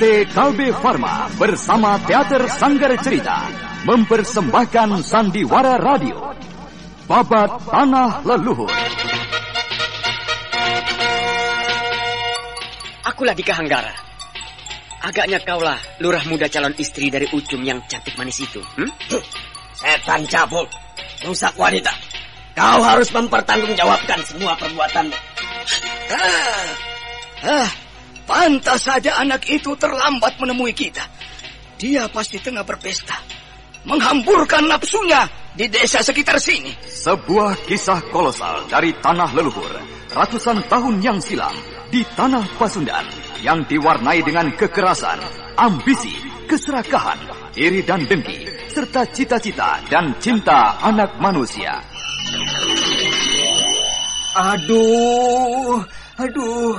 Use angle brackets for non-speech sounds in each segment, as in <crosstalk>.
PT Kalbe Farma bersama Teater Sanggar Cerita mempersembahkan Sandiwara Radio. Babat Tanah Leluhur. Akulah Dika Hanggara. Agaknya kaulah lurah muda calon istri dari Ucum yang cantik manis itu. Hmm? Setan cabul, rusak wanita. Kau harus mempertanggungjawabkan semua perbuatanmu. Ah, ah, pantas saja anak itu terlambat menemui kita. Dia pasti tengah berpesta. Menghamburkan nafsunya di desa sekitar sini. Sebuah kisah kolosal dari tanah leluhur. Ratusan tahun yang silam di tanah Pasundan yang diwarnai dengan kekerasan, ambisi, keserakahan, iri dan dengki, serta cita-cita dan cinta anak manusia. Aduh, aduh,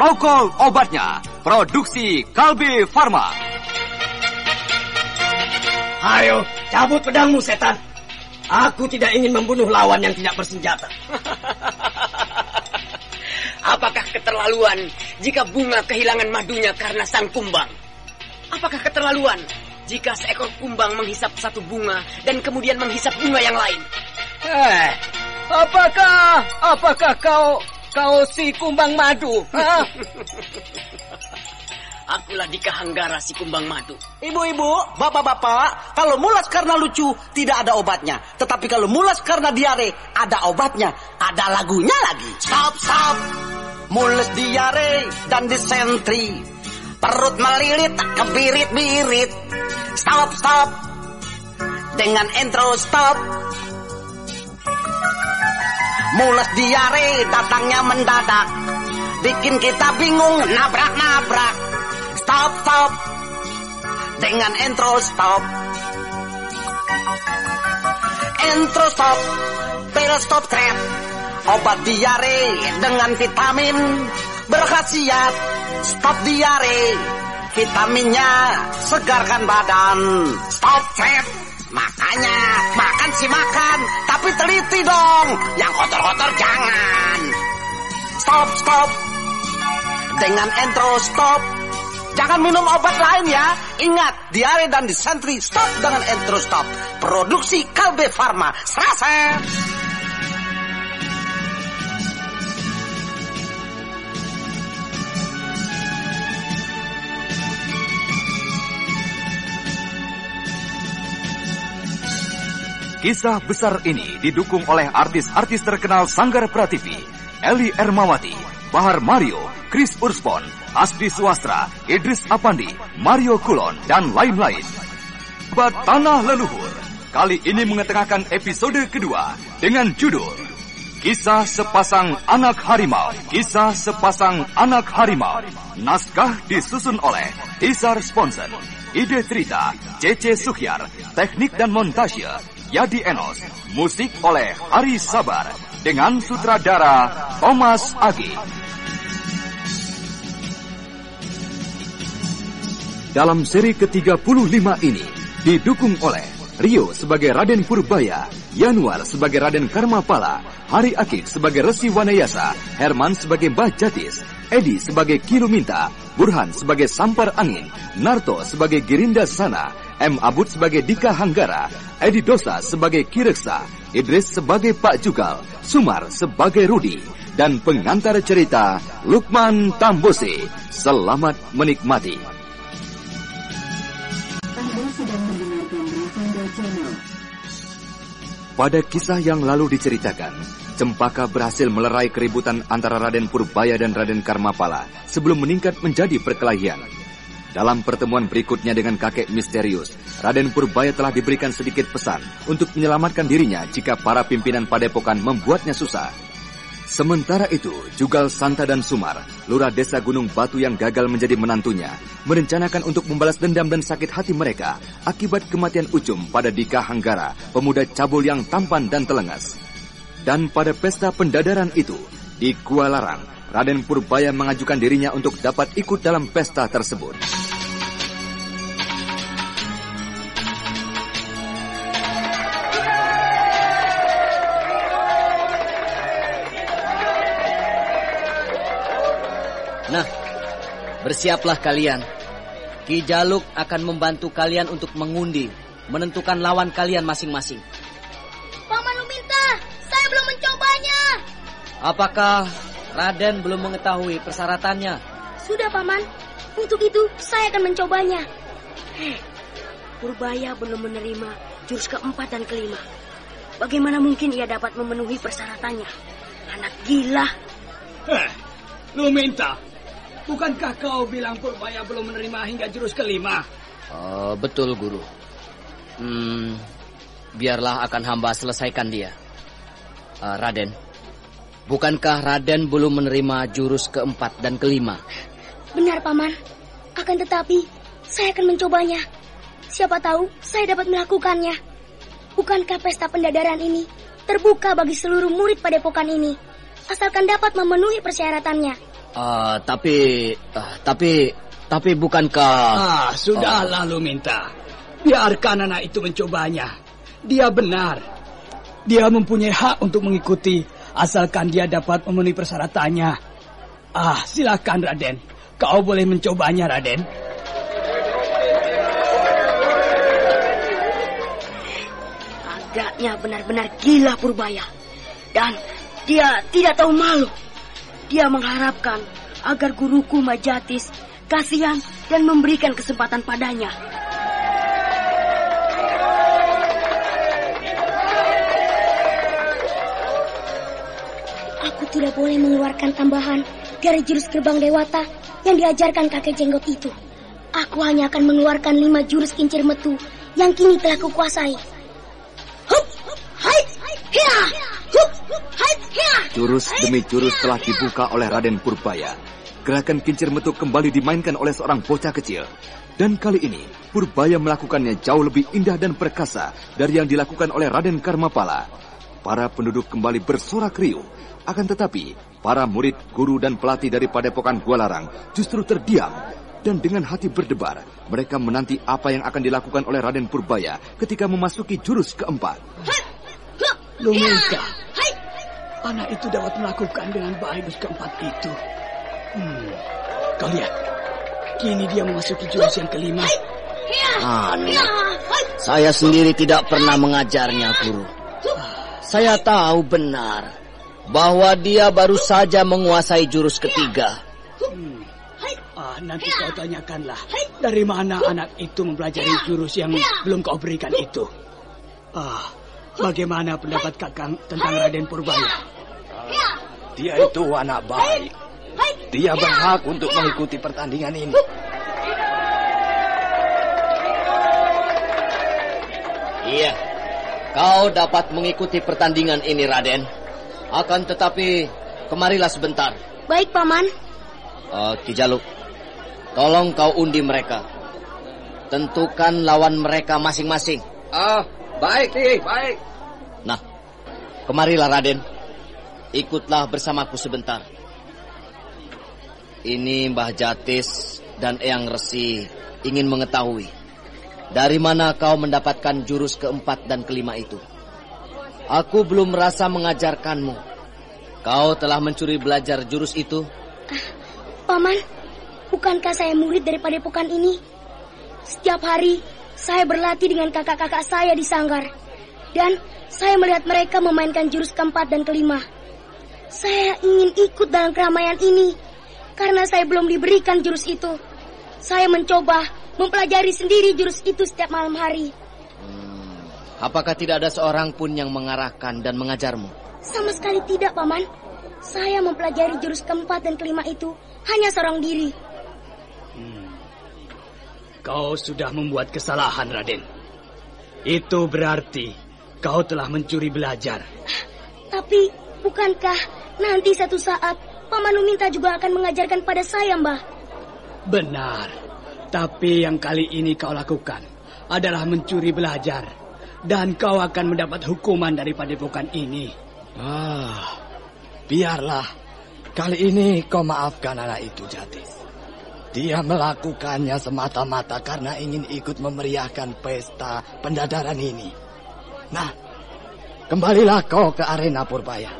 Prokol obatnya. Produksi Kalbe Farma. Ayo, cabut pedangmu setan. Aku tidak ingin membunuh lawan yang tidak bersenjata. <laughs> Apakah keterlaluan jika bunga kehilangan madunya karena sang kumbang? Apakah keterlaluan jika seekor kumbang menghisap satu bunga dan kemudian menghisap bunga yang lain? Eh, apakah apakah kau Kau si kumbang madu. <laughs> Akulah Dika Hanggara si kumbang madu. Ibu-ibu, bapak-bapak, kalau mulas karena lucu tidak ada obatnya. Tetapi kalau mulas karena diare ada obatnya. Ada lagunya lagi. Stop, stop. Mules diare dan disentri. Perut melilit, kebirit-birit. Stop, stop. Dengan intro stop Mules diare datangnya mendadak. Bikin kita bingung nabrak-nabrak. Stop, stop. Dengan intro stop. Intro stop. Pil stop trap. Obat diare dengan vitamin. Berkhasiat Stop diare. Vitaminnya segarkan badan. Stop trap Makanya makan sih makan, tapi teliti dong. Yang kotor-kotor jangan. Stop, stop. Dengan intro stop. Jangan minum obat lain ya. Ingat, diare dan disentri stop dengan intro stop. Produksi Kalbe Farma. Serasa. Kisah besar ini didukung oleh artis-artis terkenal Sanggar Prativi, Eli Ermawati, Bahar Mario, Chris Urspon, Asdi Suastra, Idris Apandi, Mario Kulon, dan lain-lain. Tanah Leluhur kali ini mengetengahkan episode kedua dengan judul Kisah Sepasang Anak Harimau. Kisah Sepasang Anak Harimau. Naskah disusun oleh Tisar Sponsen. Ide cerita C.C. Suhyar. Teknik dan montase Yadi Enos. Musik oleh Hari Sabar. Dengan sutradara Thomas Agi. Dalam seri ke-35 ini didukung oleh Rio sebagai Raden Purbaya, Yanuar sebagai Raden Karmapala, Hari Akik sebagai Resi Wanayasa, Herman sebagai Mbah Jatis, Edi sebagai Kiluminta, Burhan sebagai Sampar Angin, Narto sebagai Girinda Sana, M. Abud sebagai Dika Hanggara, Edi Dosa sebagai Kireksa, Idris sebagai Pak Jugal, Sumar sebagai Rudi, dan pengantar cerita Lukman Tambose. Selamat menikmati. Pada kisah yang lalu diceritakan, Cempaka berhasil melerai keributan antara Raden Purbaya dan Raden Karmapala sebelum meningkat menjadi perkelahian. Dalam pertemuan berikutnya dengan kakek misterius, Raden Purbaya telah diberikan sedikit pesan untuk menyelamatkan dirinya jika para pimpinan padepokan membuatnya susah. Sementara itu, Jugal Santa dan Sumar, lurah desa Gunung Batu yang gagal menjadi menantunya, merencanakan untuk membalas dendam dan sakit hati mereka akibat kematian Ucum pada Dika Hanggara, pemuda cabul yang tampan dan telengas. Dan pada pesta pendadaran itu, di Gua Larang, Raden Purbaya mengajukan dirinya untuk dapat ikut dalam pesta tersebut. Nah, bersiaplah kalian. Ki Jaluk akan membantu kalian untuk mengundi, menentukan lawan kalian masing-masing. Paman Luminta, saya belum mencobanya. Apakah Raden belum mengetahui persyaratannya? Sudah, Paman. Untuk itu, saya akan mencobanya. Hei, Purbaya belum menerima jurus keempat dan kelima. Bagaimana mungkin ia dapat memenuhi persyaratannya? Anak gila. Heh, lu minta. Bukankah kau bilang Purbaya belum menerima hingga jurus kelima? Oh, betul, Guru. Hmm, biarlah akan hamba selesaikan dia. Uh, Raden, bukankah Raden belum menerima jurus keempat dan kelima? Benar, Paman. Akan tetapi, saya akan mencobanya. Siapa tahu saya dapat melakukannya. Bukankah pesta pendadaran ini terbuka bagi seluruh murid padepokan ini? Asalkan dapat memenuhi persyaratannya. Uh, tapi, uh, tapi, tapi bukankah... Ah, sudahlah lu minta. Biarkan anak itu mencobanya. Dia benar. Dia mempunyai hak untuk mengikuti asalkan dia dapat memenuhi persyaratannya. Ah, silakan Raden. Kau boleh mencobanya, Raden. Agaknya benar-benar gila Purbaya. Dan dia tidak tahu malu. Dia mengharapkan agar guruku Majatis kasihan dan memberikan kesempatan padanya. Aku tidak boleh mengeluarkan tambahan dari jurus gerbang dewata yang diajarkan kakek jenggot itu. Aku hanya akan mengeluarkan lima jurus kincir metu yang kini telah kukuasai. Hup, hai, hia, hup, hai, hia. Jurus demi jurus telah dibuka oleh Raden Purbaya. Gerakan kincir metu kembali dimainkan oleh seorang bocah kecil. Dan kali ini, Purbaya melakukannya jauh lebih indah dan perkasa dari yang dilakukan oleh Raden Karmapala. Para penduduk kembali bersorak riuh. Akan tetapi, para murid, guru, dan pelatih dari Padepokan Gua Larang justru terdiam. Dan dengan hati berdebar, mereka menanti apa yang akan dilakukan oleh Raden Purbaya ketika memasuki jurus keempat. Lu minta. Anak itu dapat melakukan dengan baik jurus keempat itu. Hmm, kau lihat. Kini dia memasuki jurus yang kelima. Aneh. Saya sendiri tidak pernah mengajarnya, Guru. Saya tahu benar bahwa dia baru saja menguasai jurus ketiga. Hmm. Ah, nanti kau tanyakanlah dari mana anak itu mempelajari jurus yang belum kau berikan itu. Ah, bagaimana pendapat kakang tentang Raden Purbaya? Dia itu anak baik. Dia berhak untuk mengikuti pertandingan ini. Iya, kau dapat mengikuti pertandingan ini, Raden. Akan tetapi, kemarilah sebentar. Baik, Paman. Uh, Kijaluk, tolong kau undi mereka. Tentukan lawan mereka masing-masing. Ah, baik nih, baik. Nah, kemarilah Raden. Ikutlah bersamaku sebentar. Ini Mbah Jatis dan Eyang Resi ingin mengetahui dari mana kau mendapatkan jurus keempat dan kelima itu. Aku belum merasa mengajarkanmu. Kau telah mencuri belajar jurus itu? Paman, bukankah saya murid dari padepokan ini? Setiap hari saya berlatih dengan kakak-kakak saya di sanggar. Dan saya melihat mereka memainkan jurus keempat dan kelima. Saya ingin ikut dalam keramaian ini. Karena saya belum diberikan jurus itu. Saya mencoba mempelajari sendiri jurus itu setiap malam hari. Apakah tidak ada seorang pun yang mengarahkan dan mengajarmu? Sama sekali tidak, Paman. Saya mempelajari jurus keempat dan kelima itu hanya seorang diri. Hmm. Kau sudah membuat kesalahan, Raden. Itu berarti kau telah mencuri belajar. Tapi, bukankah nanti satu saat Paman Uminta juga akan mengajarkan pada saya, Mbah? Benar. Tapi yang kali ini kau lakukan adalah mencuri belajar. Dan kau akan mendapat hukuman dari padepokan ini. Ah, Biarlah, kali ini kau maafkan anak itu, Jatis. Dia melakukannya semata-mata karena ingin ikut memeriahkan pesta pendadaran ini. Nah, kembalilah kau ke arena Purbaya.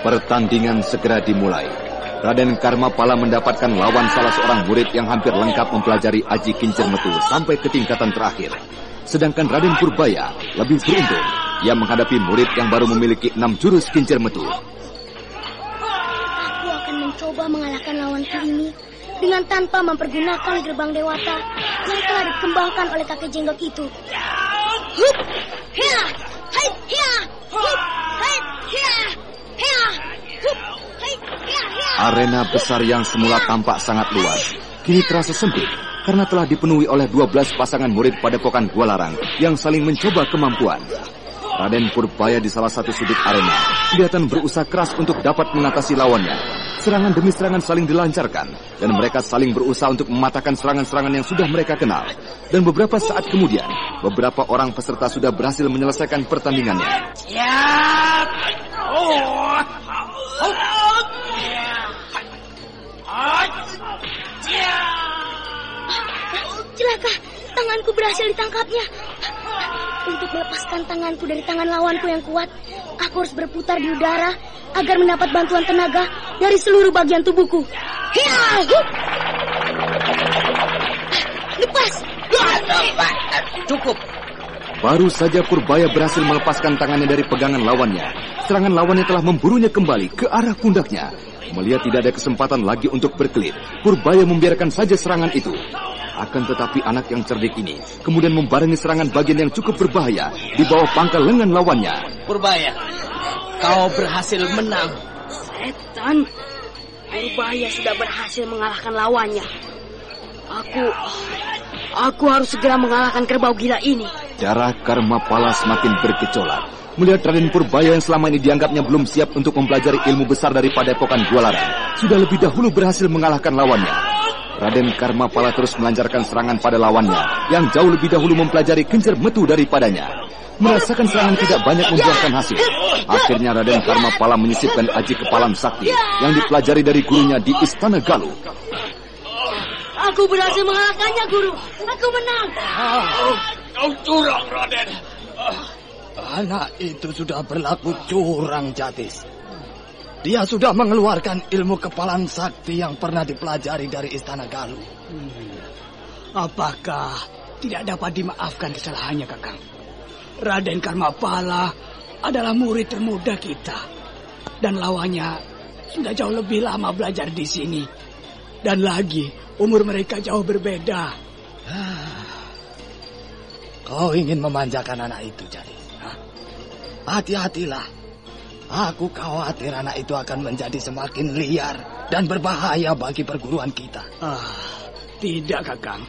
Pertandingan segera dimulai. Raden Karma Pala mendapatkan lawan salah seorang murid yang hampir lengkap mempelajari Aji Kincir Metu sampai ke tingkatan terakhir. Sedangkan Raden Purbaya lebih beruntung. Ia menghadapi murid yang baru memiliki enam jurus Kincir Metu. Aku akan mencoba mengalahkan lawanku ini dengan tanpa mempergunakan gerbang dewata yang telah dikembangkan oleh kakek jenggot itu. Hup! Hia! Hai! Hia! Hup! Arena besar yang semula tampak sangat luas, kini terasa sempit karena telah dipenuhi oleh 12 pasangan murid pada Pokan Gualarang yang saling mencoba kemampuan. Raden Purbaya di salah satu sudut arena kelihatan berusaha keras untuk dapat mengatasi lawannya. Serangan demi serangan saling dilancarkan dan mereka saling berusaha untuk mematahkan serangan-serangan yang sudah mereka kenal. Dan beberapa saat kemudian, beberapa orang peserta sudah berhasil menyelesaikan pertandingannya. Ya. Oh. Celaka, tanganku berhasil ditangkapnya. Untuk melepaskan tanganku dari tangan lawanku yang kuat, aku harus berputar di udara agar mendapat bantuan tenaga dari seluruh bagian tubuhku. Lepas! Cukup. Baru saja Purbaya berhasil melepaskan tangannya dari pegangan lawannya. Serangan lawannya telah memburunya kembali ke arah pundaknya. Melihat tidak ada kesempatan lagi untuk berkelit, Purbaya membiarkan saja serangan itu. Akan tetapi anak yang cerdik ini kemudian membarengi serangan bagian yang cukup berbahaya di bawah pangkal lengan lawannya. Purbaya, kau berhasil menang. Setan, Purbaya sudah berhasil mengalahkan lawannya. Aku, aku harus segera mengalahkan kerbau gila ini. Darah Karma Pala semakin bergejolak. Melihat Raden Purbaya yang selama ini dianggapnya belum siap untuk mempelajari ilmu besar dari Padepokan Gualaran, sudah lebih dahulu berhasil mengalahkan lawannya. Raden Karma Pala terus melancarkan serangan pada lawannya, yang jauh lebih dahulu mempelajari kencur metu daripadanya. Merasakan serangan tidak banyak membuahkan hasil. Akhirnya Raden Karma Pala menyisipkan aji kepalan sakti yang dipelajari dari gurunya di Istana Galuh. Aku berhasil mengalahkannya, Guru. Aku menang. Oh, kau curang, Raden. Anak itu sudah berlaku curang, Jatis. Dia sudah mengeluarkan ilmu kepalan sakti yang pernah dipelajari dari Istana Galuh. Hmm. Apakah tidak dapat dimaafkan kesalahannya, Kakang? Raden Karmapala adalah murid termuda kita. Dan lawannya sudah jauh lebih lama belajar di sini. Dan lagi, umur mereka jauh berbeda. <sighs> Kau ingin memanjakan anak itu, Jatis. Hati-hatilah. Aku khawatir anak itu akan menjadi semakin liar dan berbahaya bagi perguruan kita. Ah, tidak, Kakang.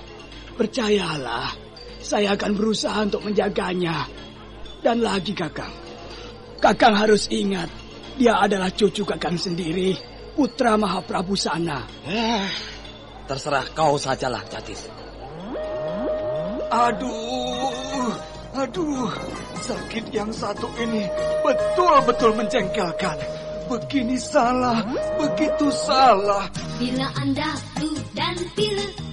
Percayalah, saya akan berusaha untuk menjaganya. Dan lagi, Kakang. Kakang harus ingat, dia adalah cucu Kakang sendiri, putra Mahaprabu sana. Eh, terserah kau sajalah, Jatis. Aduh, aduh, sakit yang satu ini betul-betul menjengkelkan. Begini salah, begitu salah. Bila Anda flu dan pilek,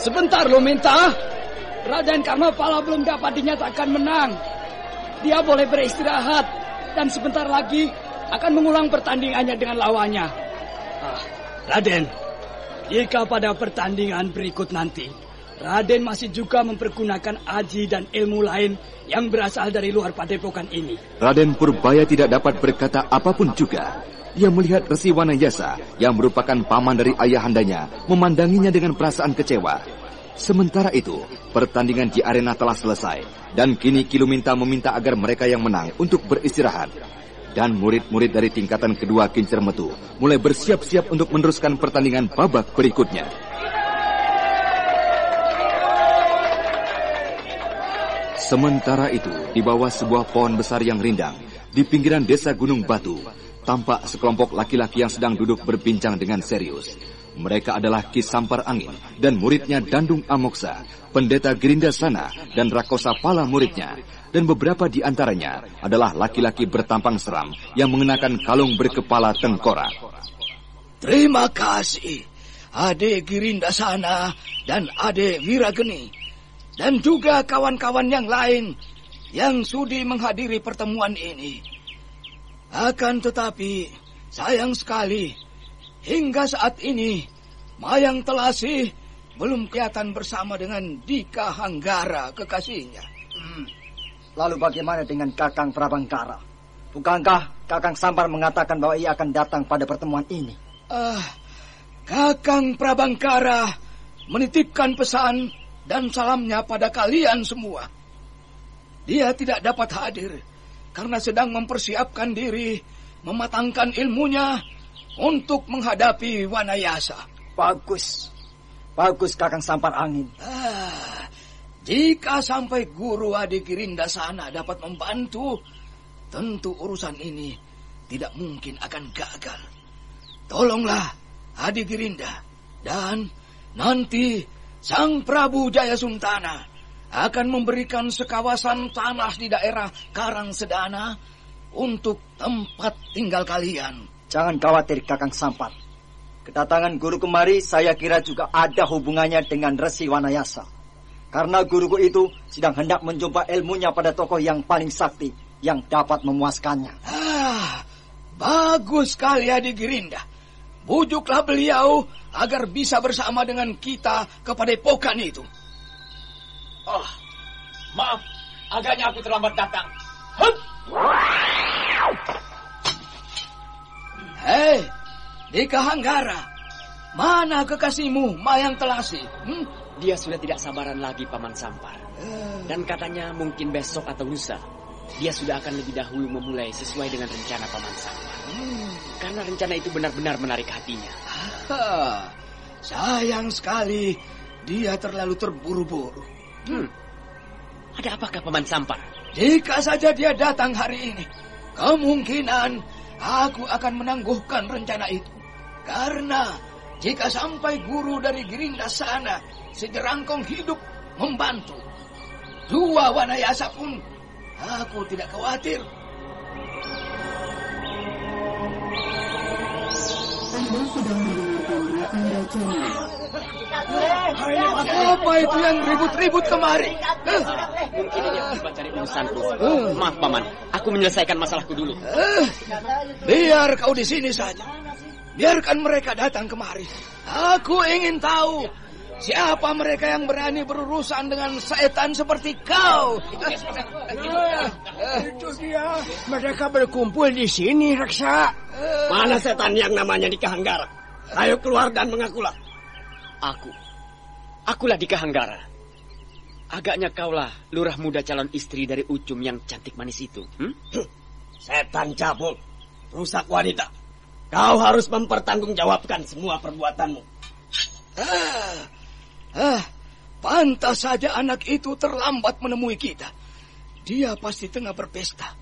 Sebentar lo minta. Raden Karmapala belum dapat dinyatakan menang. Dia boleh beristirahat dan sebentar lagi akan mengulang pertandingannya dengan lawannya. Ah, Raden, jika pada pertandingan berikut nanti Raden masih juga mempergunakan aji dan ilmu lain yang berasal dari luar padepokan ini. Raden Purbaya tidak dapat berkata apa pun juga. Ia melihat Resi Wanayasa yang merupakan paman dari ayahandanya memandanginya dengan perasaan kecewa. Sementara itu, pertandingan di arena telah selesai dan kini Kiluminta meminta agar mereka yang menang untuk beristirahat. Dan murid-murid dari tingkatan kedua Kincir Metu mulai bersiap-siap untuk meneruskan pertandingan babak berikutnya. Sementara itu, di bawah sebuah pohon besar yang rindang, di pinggiran desa Gunung Batu, tampak sekelompok laki-laki yang sedang duduk berbincang dengan serius. Mereka adalah Ki Sampar Angin dan muridnya Dandung Amoksa, pendeta Gerinda Sana dan Rakosa Pala muridnya. Dan beberapa di antaranya adalah laki-laki bertampang seram yang mengenakan kalung berkepala tengkorak. Terima kasih, Ade Girinda Sana dan Ade Wirageni. Dan juga kawan-kawan yang lain yang sudi menghadiri pertemuan ini. Akan tetapi, sayang sekali, hingga saat ini, Mayang Telasi belum kelihatan bersama dengan Dika Hanggara, kekasihnya. Hmm. Lalu bagaimana dengan Kakang Prabangkara? Bukankah Kakang Sampar mengatakan bahwa ia akan datang pada pertemuan ini? Ah, uh, Kakang Prabangkara menitipkan pesan dan salamnya pada kalian semua. Dia tidak dapat hadir karena sedang mempersiapkan diri, mematangkan ilmunya untuk menghadapi Wanayasa. Bagus. Bagus Kakang Sampar Angin. Ah, jika sampai guru adik Girinda sana dapat membantu, tentu urusan ini tidak mungkin akan gagal. Tolonglah adik Girinda dan nanti Sang Prabu Jaya Suntana akan memberikan sekawasan tanah di daerah Karang Sedana untuk tempat tinggal kalian. Jangan khawatir Kakang Sampat. Kedatangan guru kemari saya kira juga ada hubungannya dengan Resi Wanayasa. Karena guruku itu sedang hendak mencoba ilmunya pada tokoh yang paling sakti yang dapat memuaskannya. Ah, bagus sekali Adik Girinda. Bujuklah beliau agar bisa bersama dengan kita kepada epokan itu. Oh, maaf, agaknya aku terlambat datang. Hup! Hei, Dika Hanggara, mana kekasihmu Mayang Telasi? Hmm? Dia sudah tidak sabaran lagi Paman Sampar. Dan katanya mungkin besok atau lusa, dia sudah akan lebih dahulu memulai sesuai dengan rencana Paman Sampar. Hmm. Karena rencana itu benar-benar menarik hatinya. Ah, sayang sekali dia terlalu terburu-buru. Hmm. Ada apakah Paman Sampar? Jika saja dia datang hari ini, kemungkinan aku akan menangguhkan rencana itu. Karena jika sampai guru dari Girinda sana sejerangkong hidup membantu, dua wanayasa pun aku tidak khawatir. Anda sedang mendengarkan Apa itu yang ribut-ribut kemari? Mungkin ini akibat dari urusanku. Maaf, Paman. Aku menyelesaikan masalahku dulu. Biar kau di sini saja. Biarkan mereka datang kemari. Aku ingin tahu Siapa mereka yang berani berurusan dengan setan seperti kau? Itu dia. Mereka berkumpul di sini, Reksa. Mana setan yang namanya Dika Hanggara? Ayo keluar dan mengakulah. Aku. Akulah Dika Hanggara. Agaknya kaulah lurah muda calon istri dari Ucum yang cantik manis itu. Hmm? <clears throat> Setan cabul. Rusak wanita. Kau harus mempertanggungjawabkan semua perbuatanmu. Ah, ah, pantas saja anak itu terlambat menemui kita. Dia pasti tengah berpesta,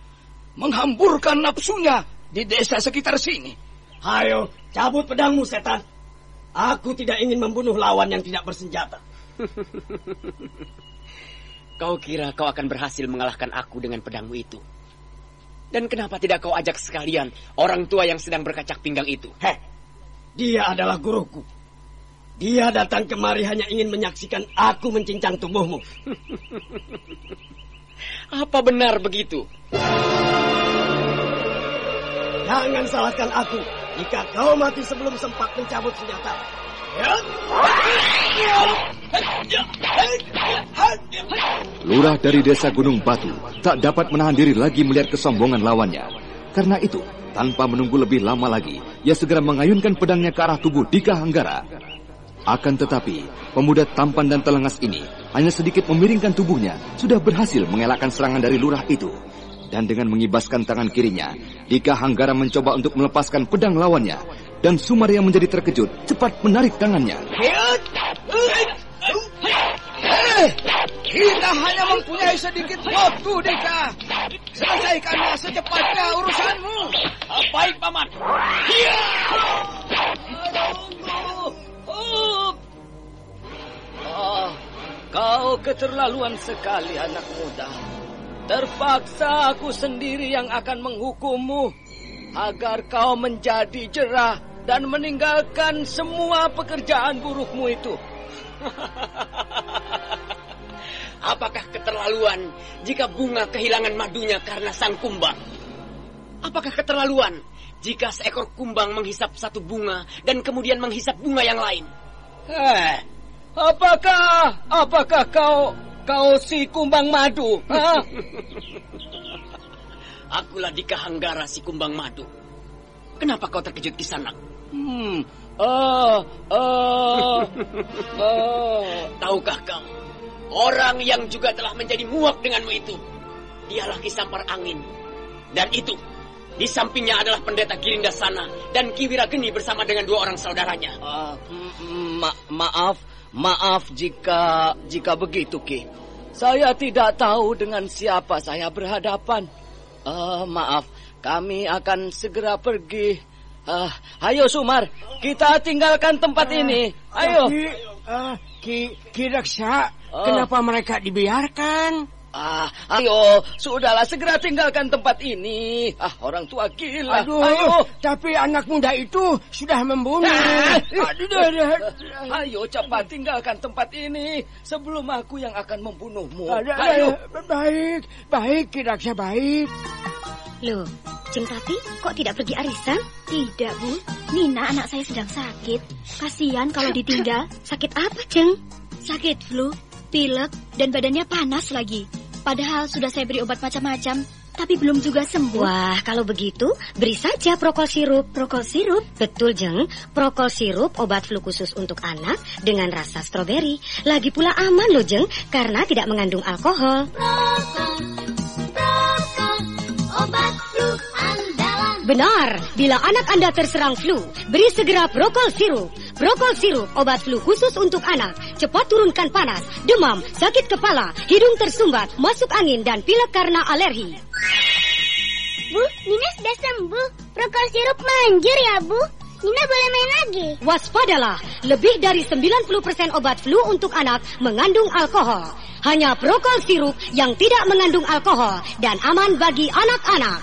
menghamburkan nafsunya di desa sekitar sini. Ayo, cabut pedangmu, setan. Aku tidak ingin membunuh lawan yang tidak bersenjata. <laughs> kau kira kau akan berhasil mengalahkan aku dengan pedangmu itu? Dan kenapa tidak kau ajak sekalian orang tua yang sedang berkacak pinggang itu? Heh, dia adalah guruku. Dia datang kemari hanya ingin menyaksikan aku mencincang tubuhmu. <laughs> Apa benar begitu? Jangan salahkan aku jika kau mati sebelum sempat mencabut senjata. Lurah dari desa Gunung Batu tak dapat menahan diri lagi melihat kesombongan lawannya. Karena itu, tanpa menunggu lebih lama lagi, ia segera mengayunkan pedangnya ke arah tubuh Dika Hanggara. Akan tetapi, pemuda tampan dan telengas ini hanya sedikit memiringkan tubuhnya, sudah berhasil mengelakkan serangan dari lurah itu. Dan dengan mengibaskan tangan kirinya, Dika Hanggara mencoba untuk melepaskan pedang lawannya. Dan Sumar yang menjadi terkejut cepat menarik tangannya. Eh, kita hanya mempunyai sedikit waktu, Dika. Selesaikanlah secepatnya urusanmu. Baik, Paman. Oh, kau keterlaluan sekali anak muda. Terpaksa aku sendiri yang akan menghukummu agar kau menjadi jerah dan meninggalkan semua pekerjaan burukmu itu. <laughs> Apakah keterlaluan jika bunga kehilangan madunya karena sang kumbang? Apakah keterlaluan jika seekor kumbang menghisap satu bunga dan kemudian menghisap bunga yang lain? Eh, apakah apakah kau kau si kumbang madu? <laughs> Akulah Dika Hanggara si kumbang madu. Kenapa kau terkejut di sana? Hmm. Oh, oh, <laughs> oh. Tahukah kau, orang yang juga telah menjadi muak denganmu itu, dialah Kisampar Angin. Dan itu, di sampingnya adalah pendeta Girinda Sana dan Kiwira Geni bersama dengan dua orang saudaranya. Uh, ma maaf, maaf jika jika begitu Ki. Saya tidak tahu dengan siapa saya berhadapan. Uh, maaf, kami akan segera pergi. Uh, ayo Sumar, kita tinggalkan tempat uh, ini. Ayo. Tapi, uh, Ki, Ki Raksa, uh. kenapa mereka dibiarkan? Ah, ayo, sudahlah segera tinggalkan tempat ini. Ah, orang tua gila. Aduh, ayo. tapi anak muda itu sudah membunuh. Ah, aduh, <laughs> ayo cepat tinggalkan tempat ini sebelum aku yang akan membunuhmu. Aduh, ayo. Baik, baik, Kiraksa baik. Loh, Jeng Tati kok tidak pergi arisan? Tidak, Bu. Nina anak saya sedang sakit. Kasihan kalau ditinggal. Sakit apa, Jeng? Sakit flu, pilek, dan badannya panas lagi. Padahal sudah saya beri obat macam-macam, tapi belum juga sembuh. Wah, kalau begitu, beri saja prokol sirup. Prokol sirup? Betul, Jeng. Prokol sirup obat flu khusus untuk anak dengan rasa stroberi. Lagi pula aman loh, Jeng, karena tidak mengandung alkohol. Prokol, prokol, obat flu andalan. Benar, bila anak Anda terserang flu, beri segera prokol sirup. Prokol sirup, obat flu khusus untuk anak. Cepat turunkan panas, demam, sakit kepala, hidung tersumbat, masuk angin, dan pilek karena alergi. Bu, Nina sudah sembuh. Prokol sirup manjur ya, Bu. Nina boleh main lagi. Waspadalah, lebih dari 90% obat flu untuk anak mengandung alkohol. Hanya prokol sirup yang tidak mengandung alkohol dan aman bagi anak-anak.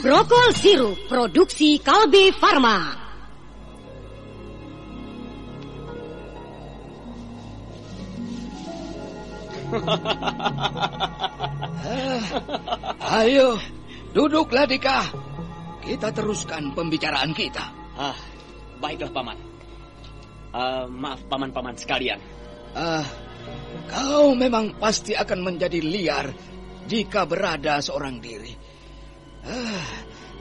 Prokol, sirup, produksi Kalbe Farma. Ah, <laughs> ayo, duduklah Dika. Kita teruskan pembicaraan kita. Ah, baiklah paman. Uh, maaf paman-paman sekalian. Ah, kau memang pasti akan menjadi liar jika berada seorang diri. Ah,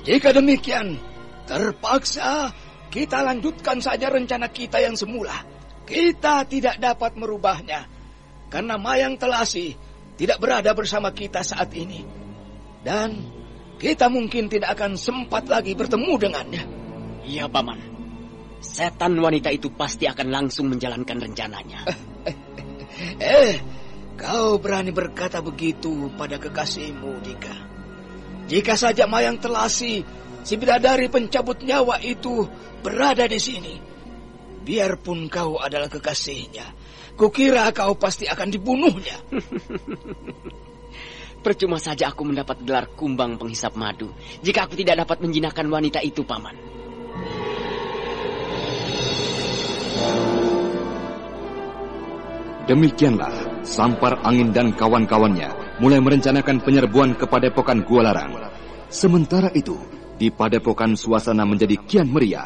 jika demikian, terpaksa kita lanjutkan saja rencana kita yang semula. Kita tidak dapat merubahnya karena Mayang Telasi tidak berada bersama kita saat ini. Dan kita mungkin tidak akan sempat lagi bertemu dengannya. Iya, Paman. Setan wanita itu pasti akan langsung menjalankan rencananya. <laughs> Eh, kau berani berkata begitu pada kekasihmu, Dika. Jika saja Mayang Telasi, si bidadari pencabut nyawa itu berada di sini, biarpun kau adalah kekasihnya, kukira kau pasti akan dibunuhnya. <laughs> Percuma saja aku mendapat gelar kumbang penghisap madu jika aku tidak dapat menjinakkan wanita itu, Paman. Demikianlah, Sampar Angin dan kawan-kawannya mulai merencanakan penyerbuan ke Padepokan Gua Larang. Sementara itu, di Padepokan suasana menjadi kian meriah.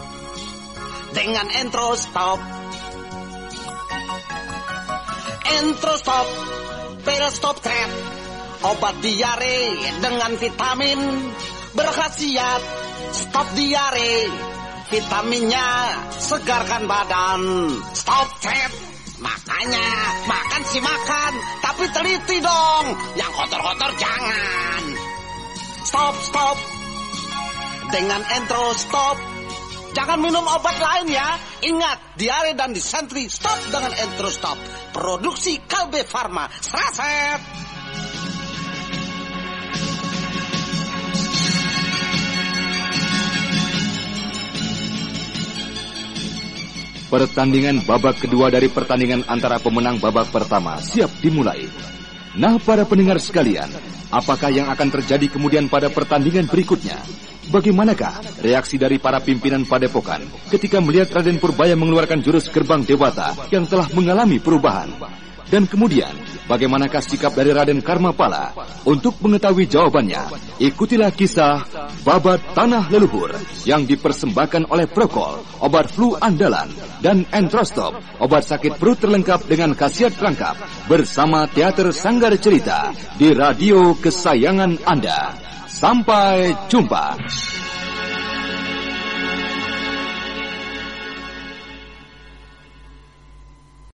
Dengan intro stop. Intro stop. Pil stop trap. Obat diare dengan vitamin berkhasiat stop diare. Vitaminnya segarkan badan. Stop trap. Makanya makan sih makan, tapi teliti dong. Yang kotor-kotor jangan. Stop, stop. Dengan intro stop. Jangan minum obat lain ya. Ingat, diare dan disentri stop dengan intro stop. Produksi Kalbe Farma. Seraset. Pertandingan babak kedua dari pertandingan antara pemenang babak pertama siap dimulai. Nah, para pendengar sekalian, apakah yang akan terjadi kemudian pada pertandingan berikutnya? Bagaimanakah reaksi dari para pimpinan padepokan ketika melihat Raden Purbaya mengeluarkan jurus gerbang dewata yang telah mengalami perubahan? Dan kemudian, bagaimanakah sikap dari Raden Karmapala? Untuk mengetahui jawabannya, ikutilah kisah Babat Tanah Leluhur yang dipersembahkan oleh Prokol, obat flu andalan, dan Entrostop, obat sakit perut terlengkap dengan khasiat rangkap, bersama Teater Sanggar Cerita di radio kesayangan Anda. Sampai jumpa.